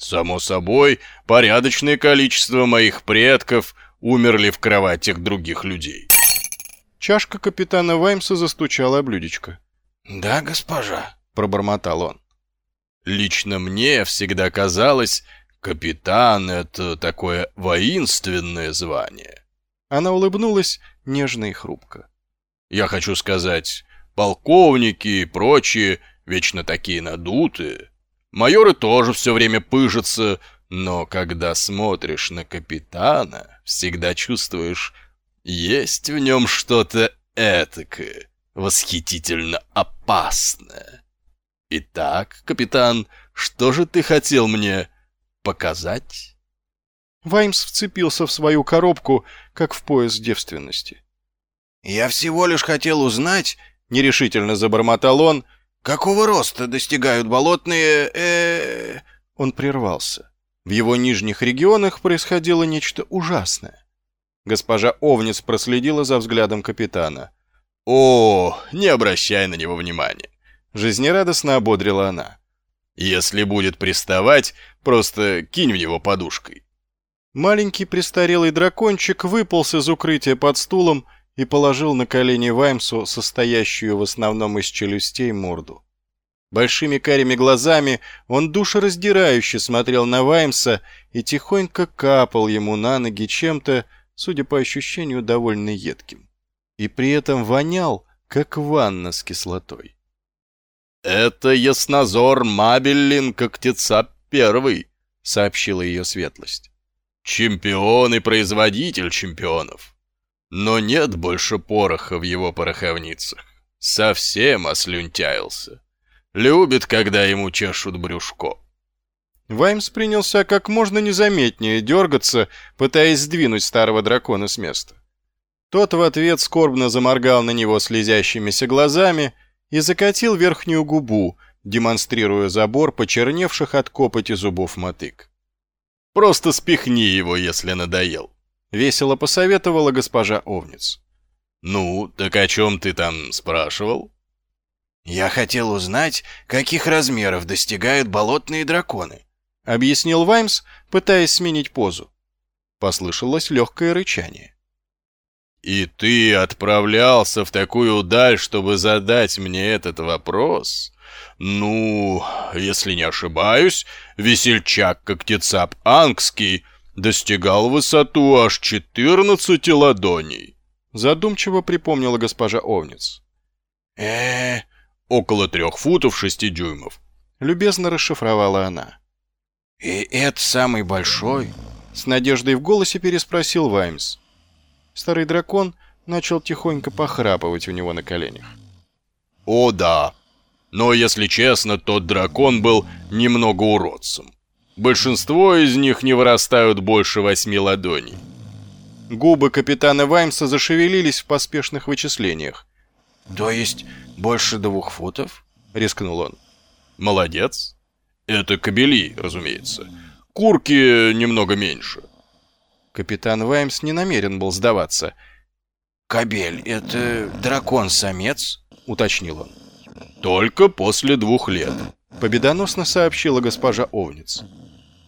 Само собой, порядочное количество моих предков умерли в кроватях других людей. Чашка капитана Ваймса застучала о блюдечко. «Да, госпожа», — пробормотал он. «Лично мне всегда казалось, капитан — это такое воинственное звание». Она улыбнулась нежно и хрупко. «Я хочу сказать, полковники и прочие вечно такие надутые. Майоры тоже все время пыжатся, но когда смотришь на капитана, всегда чувствуешь, есть в нем что-то этакое, восхитительно опасное. Итак, капитан, что же ты хотел мне показать? Ваймс вцепился в свою коробку, как в пояс девственности. «Я всего лишь хотел узнать, — нерешительно забормотал он, — какого роста достигают болотные... э Он прервался. В его нижних регионах происходило нечто ужасное. Госпожа Овниц проследила за взглядом капитана. «О, не обращай на него внимания!» Жизнерадостно ободрила она. «Если будет приставать, просто кинь в него подушкой». Маленький престарелый дракончик выполз из укрытия под стулом и положил на колени Ваймсу состоящую в основном из челюстей морду. Большими карими глазами он душераздирающе смотрел на Ваймса и тихонько капал ему на ноги чем-то, судя по ощущению, довольно едким. И при этом вонял, как ванна с кислотой. «Это яснозор Мабеллин Когтеца Первый», — сообщила ее светлость. «Чемпион и производитель чемпионов. Но нет больше пороха в его пороховницах. Совсем ослюнтяился. Любит, когда ему чешут брюшко». Ваймс принялся как можно незаметнее дергаться, пытаясь сдвинуть старого дракона с места. Тот в ответ скорбно заморгал на него слезящимися глазами и закатил верхнюю губу, демонстрируя забор почерневших от копоти зубов мотык. «Просто спихни его, если надоел», — весело посоветовала госпожа Овниц. «Ну, так о чем ты там спрашивал?» «Я хотел узнать, каких размеров достигают болотные драконы», — объяснил Ваймс, пытаясь сменить позу. Послышалось легкое рычание. «И ты отправлялся в такую даль, чтобы задать мне этот вопрос? Ну, если не ошибаюсь, весельчак Когтецап Ангский достигал высоту аж 14 ладоней». Задумчиво припомнила госпожа Овниц. э около трех футов шести дюймов», — любезно расшифровала она. «И это самый большой?» — с надеждой в голосе переспросил Ваймс. Старый дракон начал тихонько похрапывать у него на коленях. «О, да. Но, если честно, тот дракон был немного уродцем. Большинство из них не вырастают больше восьми ладоней». Губы капитана Ваймса зашевелились в поспешных вычислениях. «То есть больше двух футов?» — рискнул он. «Молодец. Это кобели, разумеется. Курки немного меньше». Капитан Ваймс не намерен был сдаваться. «Кобель — это дракон-самец?» — уточнил он. «Только после двух лет», — победоносно сообщила госпожа Овниц.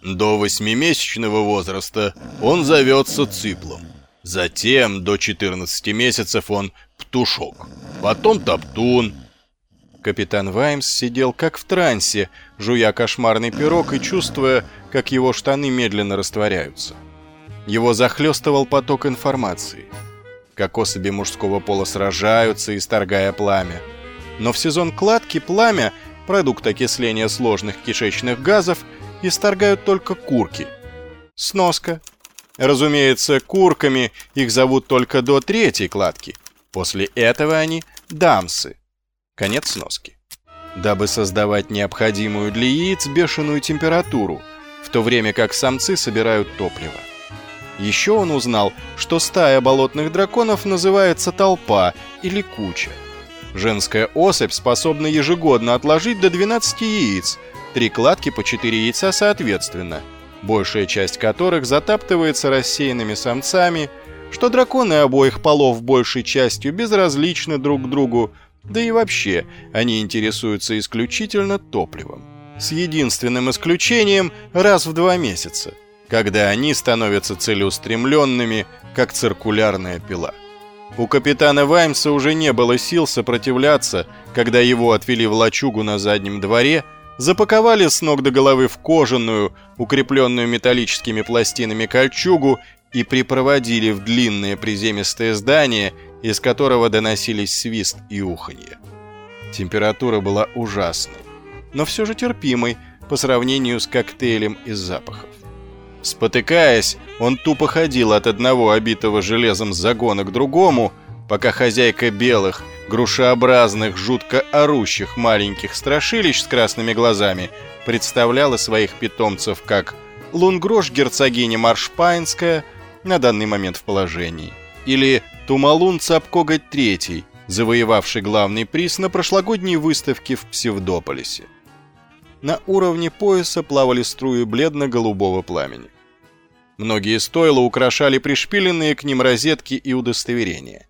«До восьмимесячного возраста он зовется циплом. Затем до 14 месяцев он птушок, потом топтун». Капитан Ваймс сидел как в трансе, жуя кошмарный пирог и чувствуя, как его штаны медленно растворяются. Его захлестывал поток информации. Как особи мужского пола сражаются, исторгая пламя. Но в сезон кладки пламя, продукт окисления сложных кишечных газов, исторгают только курки. Сноска. Разумеется, курками их зовут только до третьей кладки. После этого они дамсы. Конец сноски. Дабы создавать необходимую для яиц бешеную температуру, в то время как самцы собирают топливо. Еще он узнал, что стая болотных драконов называется толпа или куча. Женская особь способна ежегодно отложить до 12 яиц, три кладки по 4 яйца соответственно, большая часть которых затаптывается рассеянными самцами, что драконы обоих полов большей частью безразличны друг к другу, да и вообще они интересуются исключительно топливом. с единственным исключением раз в два месяца, когда они становятся целеустремленными, как циркулярная пила. У капитана Ваймса уже не было сил сопротивляться, когда его отвели в лачугу на заднем дворе, запаковали с ног до головы в кожаную, укрепленную металлическими пластинами кольчугу и припроводили в длинное приземистое здание, из которого доносились свист и уханье. Температура была ужасной, но все же терпимой по сравнению с коктейлем из запахов. Спотыкаясь, он тупо ходил от одного обитого железом загона к другому, пока хозяйка белых, грушеобразных, жутко орущих маленьких страшилищ с красными глазами представляла своих питомцев как лунгрош герцогиня Маршпайнская на данный момент в положении, или Тумалун Цапкоготь III, завоевавший главный приз на прошлогодней выставке в Псевдополисе. На уровне пояса плавали струи бледно-голубого пламени. Многие стойла украшали пришпиленные к ним розетки и удостоверения.